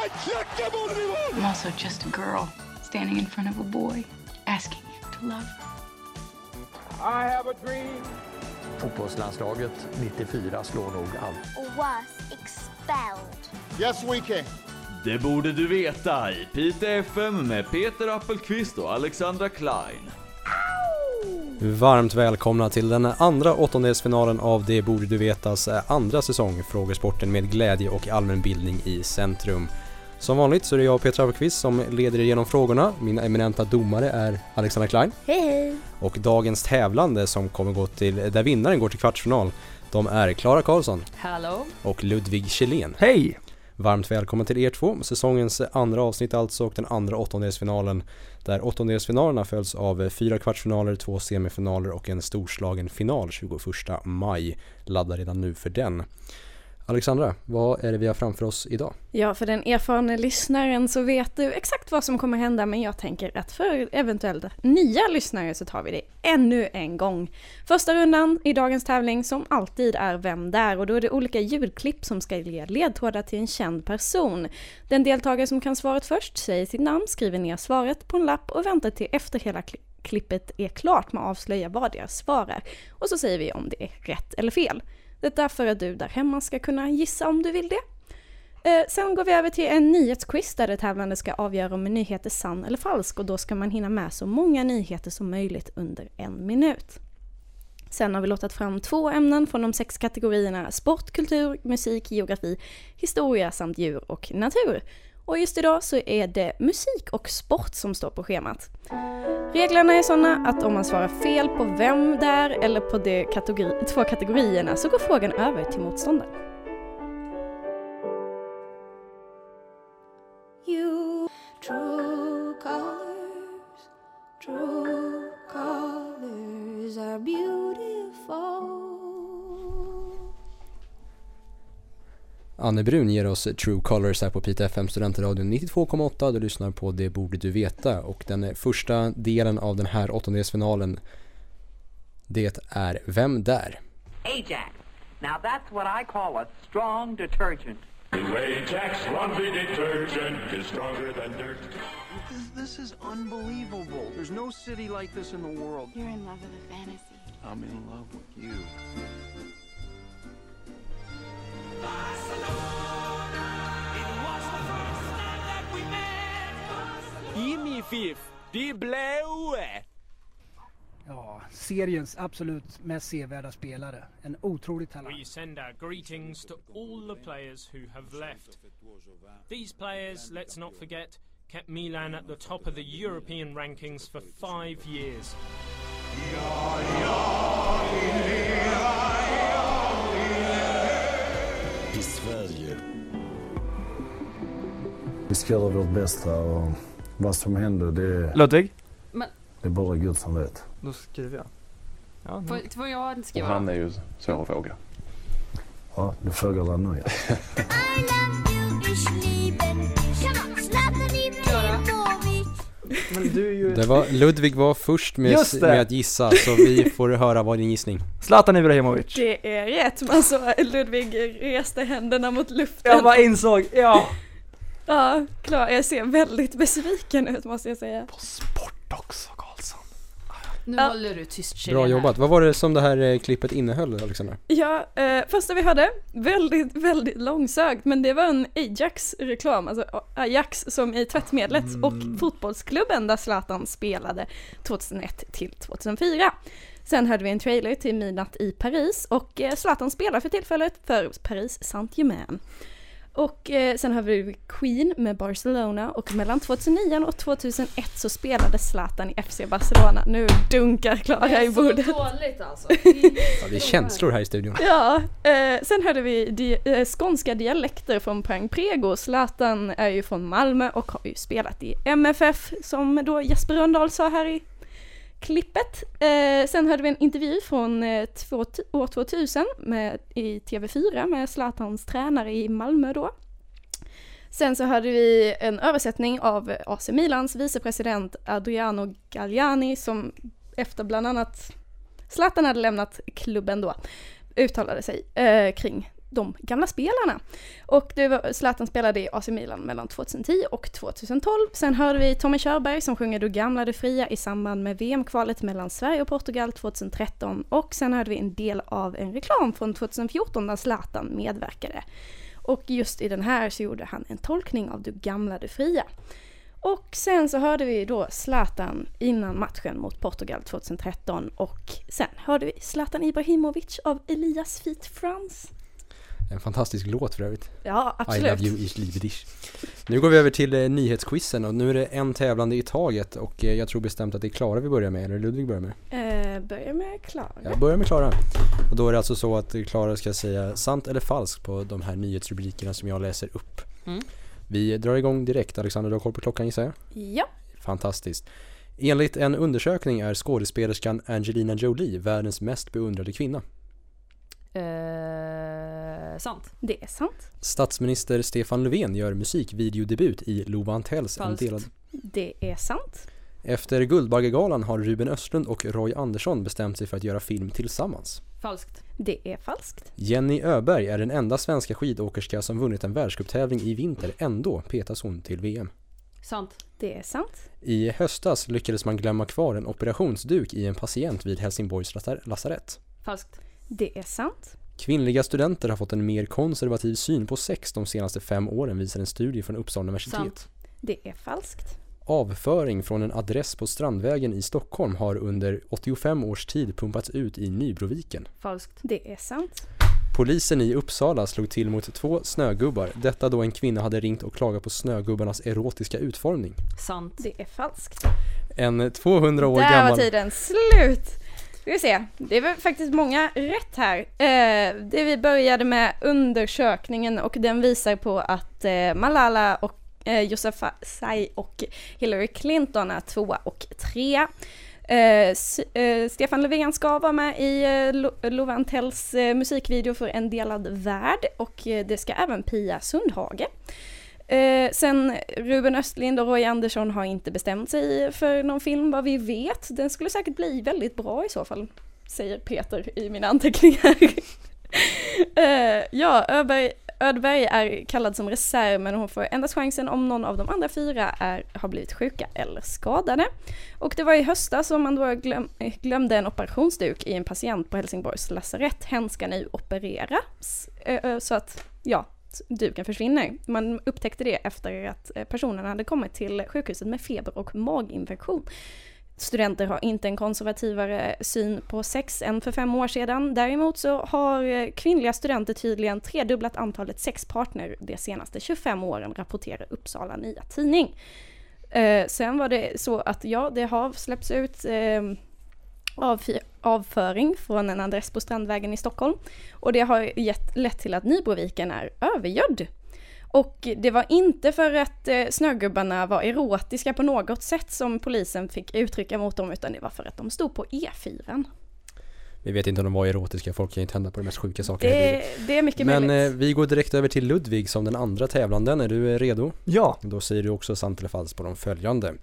Han knackar! I'm also just a girl standing in front of a boy asking him to love her. I have a dream. Fotbollslandslaget 94 slår nog allt. was expelled. Yes, we can. Det borde du veta i Pite FM med Peter Appelqvist och Alexandra Klein. Varmt välkomna till den andra åttondelsfinalen av Det borde du vetas andra säsong, Frågesporten med glädje och allmänbildning i centrum. Som vanligt så är det jag Petra Appelqvist som leder er genom frågorna. Mina eminenta domare är Alexandra Klein Hej hej! och dagens tävlande som kommer gå till, där vinnaren går till kvartsfinal, de är Klara Karlsson Hallå? och Ludvig Kjellén. Hej! Varmt välkommen till er två, säsongens andra avsnitt alltså och den andra åttondelsfinalen där åttondelsfinalerna följs av fyra kvartsfinaler, två semifinaler och en storslagen final 21 maj. Ladda redan nu för den. Alexandra, vad är det vi har framför oss idag? Ja, för den erfarna lyssnaren så vet du exakt vad som kommer hända, men jag tänker att för eventuellt nya lyssnare så tar vi det ännu en gång. Första rundan i dagens tävling som alltid är Vem där? Och då är det olika ljudklipp som ska ge ledtrådar till en känd person. Den deltagare som kan svaret först säger sitt namn, skriver ner svaret på en lapp och väntar till efter hela klippet klippet är klart med att avslöja vad deras svar är. Och så säger vi om det är rätt eller fel. Detta för att du där hemma ska kunna gissa om du vill det. Eh, sen går vi över till en nyhetsquiz där det tävlande ska avgöra om en nyhet är sann eller falsk och då ska man hinna med så många nyheter som möjligt under en minut. Sen har vi lottat fram två ämnen från de sex kategorierna sport, kultur, musik, geografi, historia samt djur och natur. Och just idag så är det musik och sport som står på schemat. Reglerna är sådana att om man svarar fel på vem där eller på de kategori, två kategorierna så går frågan över till motståndaren. You Anne Brun ger oss True Colors här på Pite FM Studentradion 92,8. Du lyssnar på Det borde du veta och den första delen av den här åttondelsfinalen det är Vem där? Ajax. Now that's what I call a strong detergent. Ajax laundry detergent is stronger than dirt. This, this is unbelievable. There's no city like this in the world. You're in love with a fantasy. I'm in love with you. Gimme Fiff, det är blåa! Ja, seriens absolut mest sevärda spelare. En otrolig talang. We send our greetings to all the players who have left. These players, let's not forget, kept Milan at the top of the European rankings for five years. I ska göra vårt bästa och vad som händer det, Ludvig? det är bara Gud som vet. Då skriver jag. Ja, Får, får jag skriva Han är ju svår att fråga. Ja, du frågar dig nu. ja. Men ju... Det var, Ludvig var först med, med att gissa så vi får höra vad din gissning. Zlatan Ibrahimovic. Det är rätt, men så Ludvig reste händerna mot luften. Jag bara insåg, ja! Ja, klar, jag ser väldigt besviken ut måste jag säga. På sport också Karlsson. Nu Ja. håller du tyst Bra Kjell, jobbat. Vad var det som det här eh, klippet innehöll Alexandra? Ja, eh, första vi hörde, väldigt, väldigt långsökt, men det var en Ajax-reklam, alltså Ajax som i tvättmedlet och fotbollsklubben där Zlatan spelade 2001 till 2004. Sen hörde vi en trailer till Midnatt i Paris och eh, Zlatan spelar för tillfället för Paris Saint-Germain. Och eh, sen har vi Queen med Barcelona och mellan 2009 och 2001 så spelade Zlatan i FC Barcelona. Nu dunkar Klara i bordet. dåligt alltså. Ja, det är känslor här i studion. Ja, eh, sen hörde vi di eh, skånska dialekter från Pang Prego. Zlatan är ju från Malmö och har ju spelat i MFF som då Jesper Rönndahl sa här i klippet. Eh, sen hörde vi en intervju från eh, två, år 2000 med, i TV4 med Zlatans tränare i Malmö då. Sen så hörde vi en översättning av AC Milans vicepresident Adriano Galliani som efter bland annat Zlatan hade lämnat klubben då uttalade sig eh, kring de gamla spelarna. Och det var, Zlatan spelade i AC Milan mellan 2010 och 2012. Sen hörde vi Tommy Körberg som sjunger Du gamla du fria i samband med VM-kvalet mellan Sverige och Portugal 2013 och sen hörde vi en del av en reklam från 2014 där Zlatan medverkade. Och just i den här så gjorde han en tolkning av Du gamla du fria. Och sen så hörde vi då Zlatan innan matchen mot Portugal 2013 och sen hörde vi Zlatan Ibrahimovic av Elias Feet Frans. En fantastisk låt för övrigt. Ja, absolut. I love you, ich liebe dich. Nu går vi över till eh, nyhetsquizen och nu är det en tävlande i taget och eh, jag tror bestämt att det är Klara vi börjar med, eller Ludvig börjar med? Eh, börja med Klara. Jag börjar med Klara. Och då är det alltså så att Klara ska säga sant eller falskt på de här nyhetsrubrikerna som jag läser upp. Mm. Vi drar igång direkt. Alexander, du har koll på klockan gissar jag? Ja. Fantastiskt. Enligt en undersökning är skådespelerskan Angelina Jolie världens mest beundrade kvinna. Eh, sant. Det är sant. Statsminister Stefan Löfven gör musikvideodebut i Lova Antells en Falskt. delad... Det är sant. Efter Guldbaggegalan har Ruben Östlund och Roy Andersson bestämt sig för att göra film tillsammans. Falskt. Det är falskt. Jenny Öberg är den enda svenska skidåkerska som vunnit en världscuptävling i vinter. Ändå petas hon till VM. Sant. Det är sant. I höstas lyckades man glömma kvar en operationsduk i en patient vid Helsingborgs lasar- lasarett. Falskt. Det är sant. Kvinnliga studenter har fått en mer konservativ syn på sex de senaste fem åren visar en studie från Uppsala universitet. Sant. Det är falskt. Avföring från en adress på Strandvägen i Stockholm har under 85 års tid pumpats ut i Nybroviken. Falskt. Det är sant. Polisen i Uppsala slog till mot två snögubbar, detta då en kvinna hade ringt och klagat på snögubbarnas erotiska utformning. Sant. Det är falskt. En 200 år Där gammal... var tiden slut! Ska vi se, det är väl faktiskt många rätt här. Eh, det vi började med undersökningen och den visar på att eh, Malala och eh, Yousafzai och Hillary Clinton är tvåa och trea. Eh, eh, Stefan Löfven ska vara med i eh, Lo- Love eh, musikvideo för En delad värld och eh, det ska även Pia Sundhage. Eh, sen Ruben Östlind och Roy Andersson har inte bestämt sig för någon film vad vi vet. Den skulle säkert bli väldigt bra i så fall, säger Peter i mina anteckningar. eh, ja, Öberg, Ödberg är kallad som reserv men hon får endast chansen om någon av de andra fyra är, har blivit sjuka eller skadade. Och det var i höstas som man då glöm, glömde en operationsduk i en patient på Helsingborgs lasarett. Hen ska nu opereras eh, eh, så att, ja, duken försvinner. Man upptäckte det efter att eh, personen hade kommit till sjukhuset med feber och maginfektion. Studenter har inte en konservativare syn på sex än för fem år sedan. Däremot så har eh, kvinnliga studenter tydligen tredubblat antalet sexpartner de senaste 25 åren, rapporterar Uppsala Nya Tidning. Eh, sen var det så att ja, det har släppts ut eh, avföring från en adress på Strandvägen i Stockholm. Och det har gett, lett till att Nybroviken är övergödd. Och det var inte för att eh, snögubbarna var erotiska på något sätt som polisen fick uttrycka mot dem, utan det var för att de stod på E4. Vi vet inte om de var erotiska, folk kan ju tända på de mest sjuka saker Det, det är mycket Men möjligt. eh, vi går direkt över till Ludvig som den andra tävlanden. Är du eh, redo? Ja. Då säger du också sant eller falskt på de följande.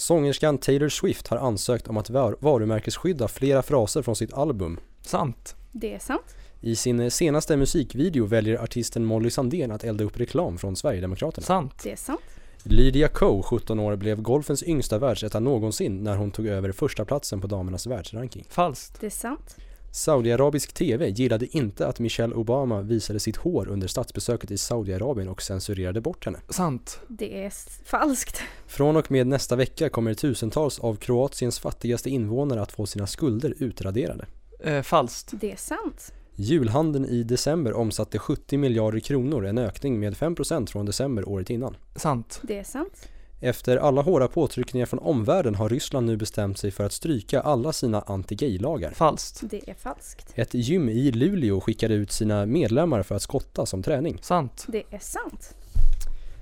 Sångerskan Taylor Swift har ansökt om att var- varumärkesskydda flera fraser från sitt album. Sant. Det är sant. I sin senaste musikvideo väljer artisten Molly Sandén att elda upp reklam från Sverigedemokraterna. Sant. Det är sant. Lydia Ko, 17 år, blev golfens yngsta världsetta någonsin när hon tog över första platsen på damernas världsranking. Falskt. Det är sant. Saudiarabisk TV gillade inte att Michelle Obama visade sitt hår under statsbesöket i Saudiarabien och censurerade bort henne. Sant. Det är falskt. Från och med nästa vecka kommer tusentals av Kroatiens fattigaste invånare att få sina skulder utraderade. Eh, falskt. Det är sant. Julhandeln i december omsatte 70 miljarder kronor, en ökning med 5% från december året innan. Sant. Det är sant. Efter alla hårda påtryckningar från omvärlden har Ryssland nu bestämt sig för att stryka alla sina anti-gay-lagar. Falskt. Det är falskt. Ett gym i Luleå skickade ut sina medlemmar för att skotta som träning. Sant. Det är sant.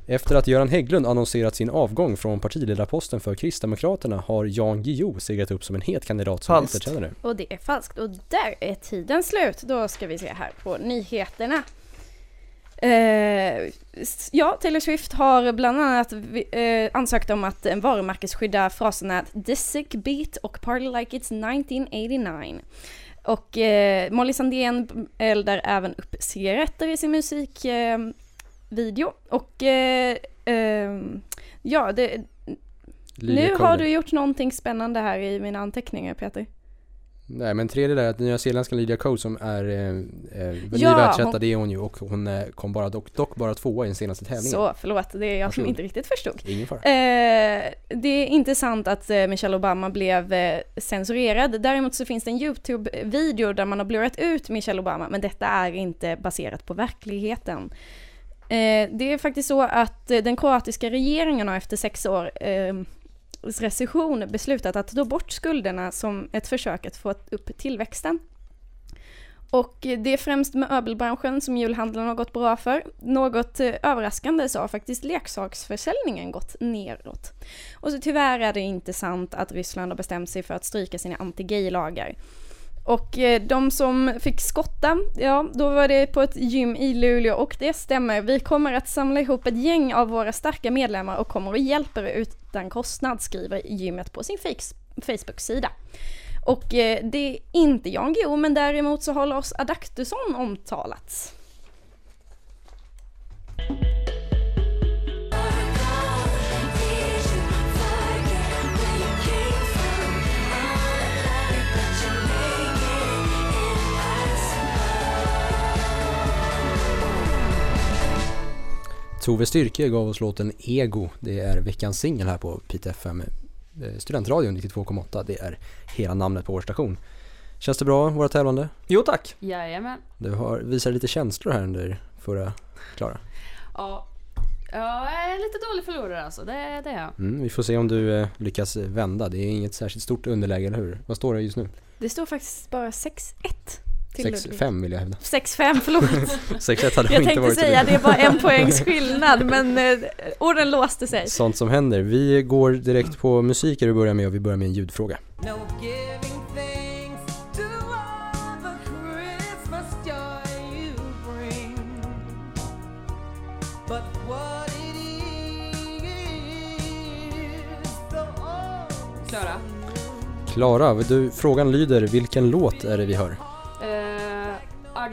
Efter att Göran Hägglund annonserat sin avgång från partiledarposten för Kristdemokraterna har Jan Guillou seglat upp som en het kandidat som efterträdare. Och det är falskt. Och där är tiden slut. Då ska vi se här på nyheterna. Eh, ja, Taylor Swift har bland annat eh, ansökt om att eh, varumärkesskydda fraserna “The sick beat” och “Party like it's 1989”. Och eh, Molly Sandén eldar även upp cigaretter i sin musikvideo. Video. och eh, eh, ja, det, nu har du gjort någonting spännande här i mina anteckningar Peter. Nej men tredje där, att nya zeeländska Lydia Ko som är eh, eh, ny Ja, världsetta hon- det är hon ju och hon eh, kom bara, dock, dock bara tvåa i den senaste tävlingen. Så, förlåt, det är jag som inte riktigt förstod. Ingen fara. Eh, det är inte sant att eh, Michelle Obama blev eh, censurerad. Däremot så finns det en YouTube-video där man har blurrat ut Michelle Obama, men detta är inte baserat på verkligheten. Det är faktiskt så att den kroatiska regeringen har efter sex år eh, recession beslutat att ta bort skulderna som ett försök att få upp tillväxten. Och det är främst möbelbranschen som julhandeln har gått bra för. Något eh, överraskande så har faktiskt leksaksförsäljningen gått neråt. Och så tyvärr är det inte sant att Ryssland har bestämt sig för att stryka sina anti-gay-lagar. Och eh, de som fick skotta, ja då var det på ett gym i Luleå och det stämmer. Vi kommer att samla ihop ett gäng av våra starka medlemmar och kommer och hjälper ut utan kostnad, skriver gymmet på sin Facebook-sida. Och eh, det är inte Jan Guillou, men däremot så har Lars Adaktusson omtalats. Tove Styrke gav oss låten Ego. Det är veckans singel här på Pite FM. eh, Studentradion 92,8. Det är hela namnet på vår station. Känns det bra, våra tävlande? Jo tack. Jajamän. Du har visat lite känslor här under förra Klara. Ja, jag är lite dålig förlorare alltså. Det, det är jag. Mm, vi får se om du eh, lyckas vända. Det är inget särskilt stort underläge, eller hur? Vad står det just nu? Det står faktiskt bara 6-1 till Ludvig. 6-5 vill jag hävda. 6-5, förlåt. 6-1 hade Jag inte tänkte varit så säga det är bara en poängs skillnad, men eh, orden låste sig. Sånt som händer. Vi går direkt på musik vi börjar med och vi börjar med en ljudfråga. No Klara. Klara, du, frågan lyder vilken låt är det vi hör?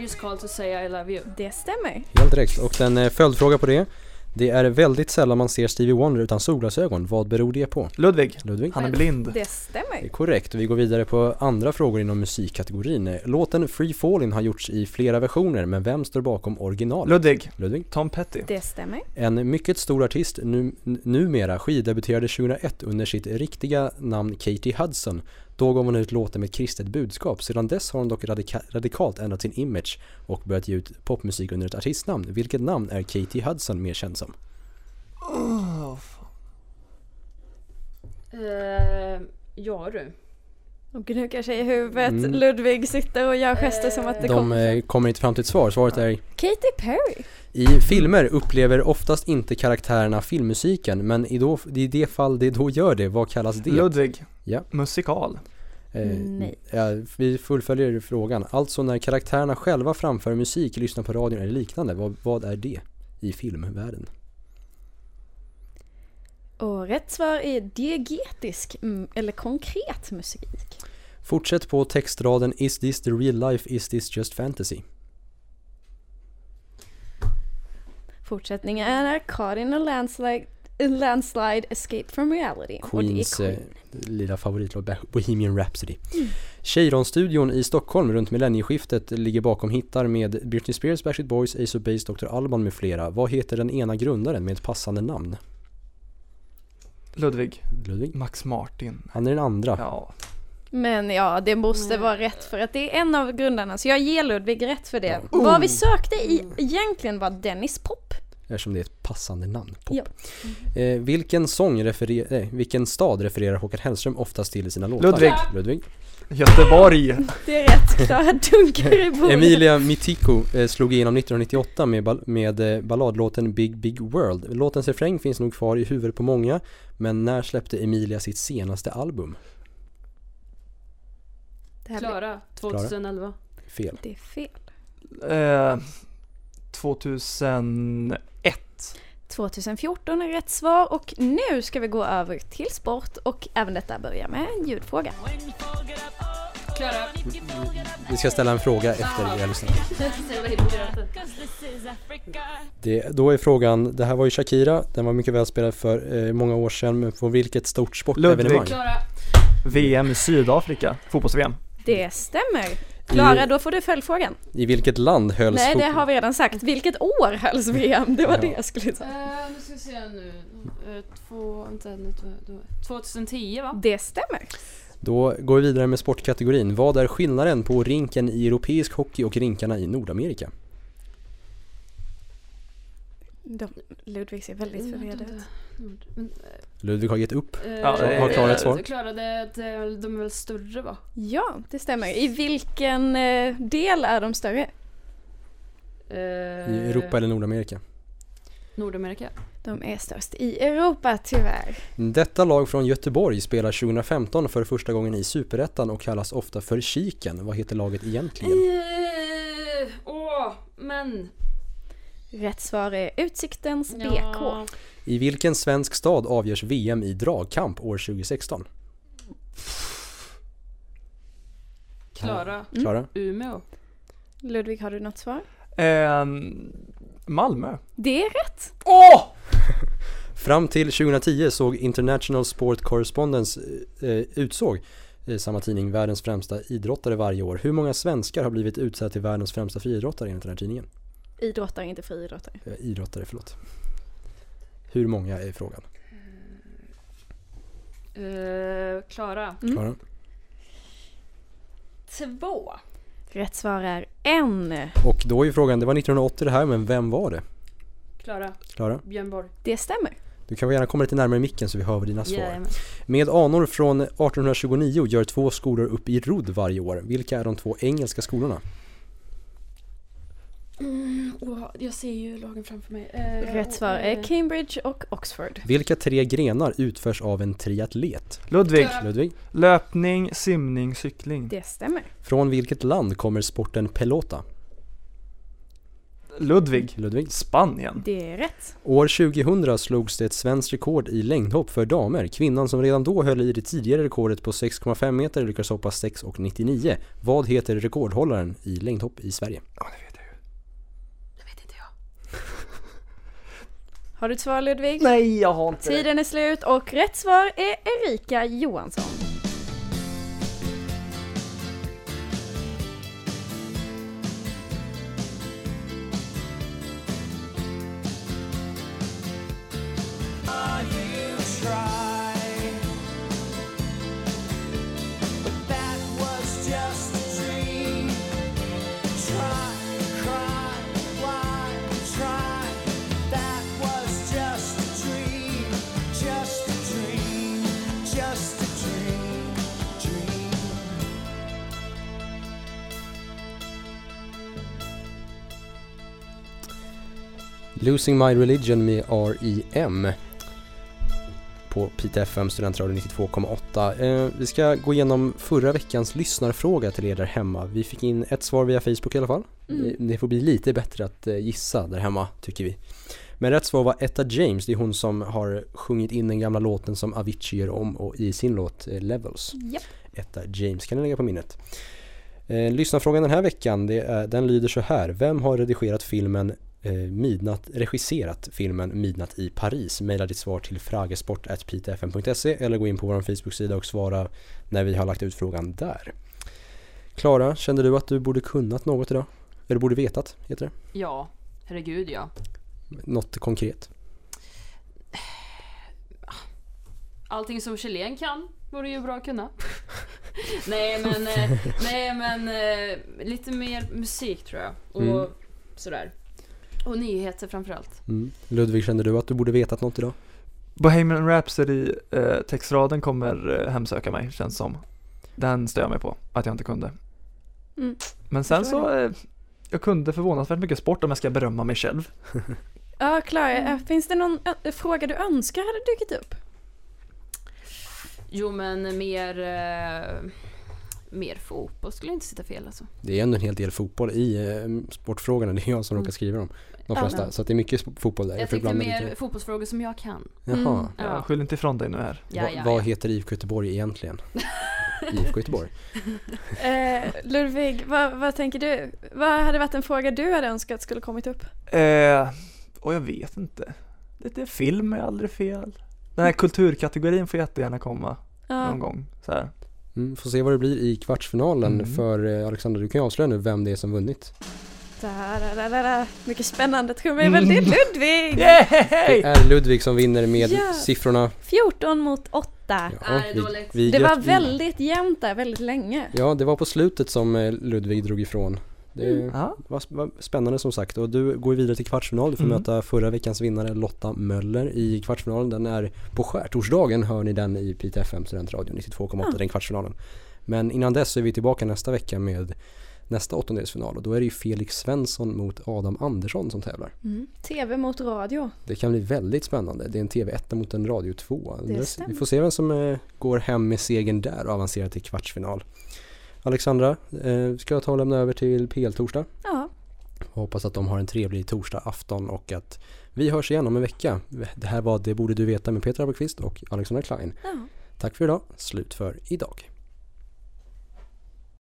Just called to say I love you. Det stämmer. Helt rätt. Och en eh, följdfråga på det. Det är väldigt sällan man ser Stevie Wonder utan solglasögon. Vad beror det på? Ludvig. Ludvig. Han är blind. Det Det är stämmer. korrekt. Vi går vidare på andra frågor inom musikkategorin. Låten Free Fallin' har gjorts i flera versioner, men vem står bakom originalet? Ludvig. Ludvig. Tom Petty. Det stämmer. En mycket stor artist, nu, n- numera skivdebuterade 2001 under sitt riktiga namn Katie Hudson. Då gav hon ut låten med kristet budskap. Sedan dess har hon dock radika- radikalt ändrat sin image och börjat ge ut popmusik under ett artistnamn. Vilket namn är Katie Hudson mer känd som? Uh, ja du. Och gnuggar sig i huvudet. Mm. Ludvig sitter och gör gester som att det De kommer. eh, kommer inte fram till ett svar. Svaret är Katy Perry. I filmer upplever oftast inte karaktärerna filmmusiken, men i, då, i det fall det då gör det, vad kallas det? Ludvig. Ja. Musikal. Eh, Nej. Ja, vi fullföljer frågan. Alltså när karaktärerna själva framför musik, lyssnar på radion eller liknande, vad, vad är det i filmvärlden? Och rätt svar är diegetisk mm, eller konkret musik. Fortsätt på textraden Is this the real life, is this just fantasy? Fortsättningen är Caught in a landslide, a landslide Escape from reality. Queens Queen. eh, lilla favoritlåt Bohemian Rhapsody. Mm. Cheiron-studion i Stockholm runt millennieskiftet ligger bakom hittar med Britney Spears, Backstreet Boys, Ace of Base, Dr. Alban med flera. Vad heter den ena grundaren med ett passande namn? Ludvig. Ludvig? Max Martin. Han är den andra. Ja. Men ja, det måste vara rätt för att det är en av grundarna. Så jag ger Ludvig rätt för det. Ja. Vad vi sökte i egentligen var Dennis Pop. Eftersom det är ett passande namn. Pop. Ja. Eh, vilken sång refererar, eh, vilken stad refererar Håkan Hellström oftast till i sina låtar? Ludvig. Ludvig. Göteborg. Det är rätt, Klara dunkar i bordet. Emilia Mitiko eh, slog igenom 1998 med, bal- med eh, balladlåten Big Big World. Låtens refräng finns nog kvar i huvudet på många, men när släppte Emilia sitt senaste album? Det här blir- Klara, 2011. Fel. Det är fel. Eh, 2001. 2014 är rätt svar och nu ska vi gå över till sport och även detta börjar med en ljudfråga. Klara. Vi ska ställa en fråga efter vad hittar du Det, då är frågan, det här var ju Shakira, den var mycket välspelad för eh, många år sedan, men på vilket stort sportevenemang? Ludvig. VM i Sydafrika, fotbolls-VM. Det stämmer. Klara, då får du följdfrågan. I vilket land hölls Nej, det har vi redan sagt. Vilket år hölls VM? Det var Ja. det jag skulle säga. Eh, nu ska vi se nu. Uh, två, vänta, nu, två, då- 2010 va? Det stämmer. Då går vi vidare med sportkategorin. Vad är skillnaden på rinken i europeisk hockey och rinkarna i Nordamerika? De, Ludvig ser väldigt förvirrad ut. Men, Ludvig har gett upp. eh, Ja, det- har Klara ett svar? Klara, det, det, de är väl större va? Ja, det stämmer. I vilken eh, del är de större? Eh, I Europa eller Nordamerika? Nordamerika. De är störst i Europa tyvärr. Detta lag från Göteborg spelar 2015 för första gången i Superettan och kallas ofta för Kiken. Vad heter laget egentligen? Eh, Åh, men. Rätt svar är Utsiktens BK. Ja. I vilken svensk stad avgörs VM i dragkamp år 2016? Klara. Klara? Umeå. Ludvig, har du något svar? Ehm, Malmö. Det är rätt. Åh! Fram till 2010 såg International Sport Correspondence eh, utsåg eh, samma tidning världens främsta idrottare varje år. Hur många svenskar har blivit utsedda till världens främsta friidrottare enligt den här tidningen? Idrottare, inte friidrottare. Eh, idrottare, förlåt. Hur många är frågan? Eh, Klara. Mm. Klara? Två. Rätt svar är en. Och då är frågan, det var 1980 det här, men vem var det? Klara. Klara? Björn Borg. Det stämmer. Du kan gärna komma lite närmare micken så vi hör dina svar. Jajamän. Med anor från 1829 gör två skolor upp i rodd varje år. Vilka är de två engelska skolorna? Mm, åh, jag ser ju lagen framför mig. Eh, Rätt svar eh, är Cambridge och Oxford. Vilka tre grenar utförs av en triatlet? Ludvig. Ludvig. Löpning, simning, cykling. Det stämmer. Från vilket land kommer sporten pelota? Ludvig. Ludvig. Spanien. Det är rätt. År 2000 slogs det ett svenskt rekord i längdhopp för damer. Kvinnan som redan då höll i det tidigare rekordet på 6,5 meter lyckades hoppa 6,99. Vad heter rekordhållaren i längdhopp i Sverige? Har du ett svar Ludvig? Nej, jag har inte. Tiden är slut och rätt svar är Erika Johansson. Losing My Religion med R.E.M. På Pite FM Studentradio 92,8. Eh, vi ska gå igenom förra veckans lyssnarfråga till er där hemma. Vi fick in ett svar via Facebook i alla fall. Mm. Eh, Det får bli lite bättre att eh, gissa där hemma, tycker vi. Men rätt svar var Etta James, det är hon som har sjungit in den gamla låten som Avicii gör om och i sin låt eh, Levels. Japp. Etta James kan ni lägga på minnet. Eh, lyssnarfrågan den här veckan, det är, den lyder så här. Vem har redigerat filmen eh, Midnatt, regisserat filmen Midnatt i Paris? Maila ditt svar till fragesport.pitfm.se eller gå in på vår Facebook-sida och svara när vi har lagt ut frågan där. Klara, kände du att du borde kunnat något idag? Eller borde vetat, heter det? Ja, herregud ja. Något konkret? Allting som Kjellén kan vore ju bra att kunna. nej men, eh, nej men eh, lite mer musik tror jag. Och Mm. sådär. Och nyheter framförallt. Mm. Ludvig, kände du att du borde vetat något idag? Bohemian Rhapsody eh, textraden kommer eh, hemsöka mig känns som. Den stör jag mig på att jag inte kunde. Mm. Men sen så, eh, jag kunde förvånansvärt mycket sport om jag ska berömma mig själv. Ja, Klara, eh, finns det någon ö- fråga du önskar hade dykt upp? Jo men mer, eh, mer fotboll skulle inte sitta fel alltså. Det är ändå en hel del fotboll i eh, sportfrågorna, det är jag som råkar skriva dem. De Ja, flesta, men- så att det är mycket fotboll där. Jag tänkte mer lite- fotbollsfrågor som jag kan. Jaha. Mm, Ja, ja. skyll inte ifrån dig nu här. Ja, Va- ja, vad ja. heter IFK Göteborg egentligen? IFK Göteborg. Eh, Ludvig, vad, vad tänker du? Vad hade varit en fråga du hade önskat skulle kommit upp? Eh, och jag vet inte. Lite film är aldrig fel. Den här kulturkategorin får jättegärna komma Ja. någon gång. Så här. Mm, får se vad det blir i kvartsfinalen Mm. för eh, Alexander, du kan ju avslöja nu vem det är som vunnit. Da, da, da, da. Mycket spännande trumvirvel, det är Ludvig! Det är Ludvig som vinner med Ja. siffrorna 14 mot 8. Ja, vi- vi det var gött- väldigt jämnt där, väldigt länge. Ja, det var på slutet som eh, Ludvig drog ifrån. Det Mm. var, var spännande som sagt och du går vidare till kvartsfinal. Du får Mm. möta förra veckans vinnare Lotta Möller i kvartsfinalen. Den är på skärtorsdagen hör ni den i Pite FM Studentradio 92,8 Ja. den kvartsfinalen. Men innan dess så är vi tillbaka nästa vecka med nästa åttondelsfinal och då är det ju Felix Svensson mot Adam Andersson som tävlar. Mm. TV mot radio. Det kan bli väldigt spännande. Det är en TV1 mot en Radio 2. Det Vi får se vem som eh, går hem med segern där och avancerar till kvartsfinal. Alexandra, eh, ska jag ta och lämna över till PL-torsdag? Ja. Hoppas att de har en trevlig torsdag afton och att vi hörs igen om en vecka. Det här var Det borde du veta med Peter Appelqvist och Alexandra Klein. Ja. Tack för idag, slut för idag.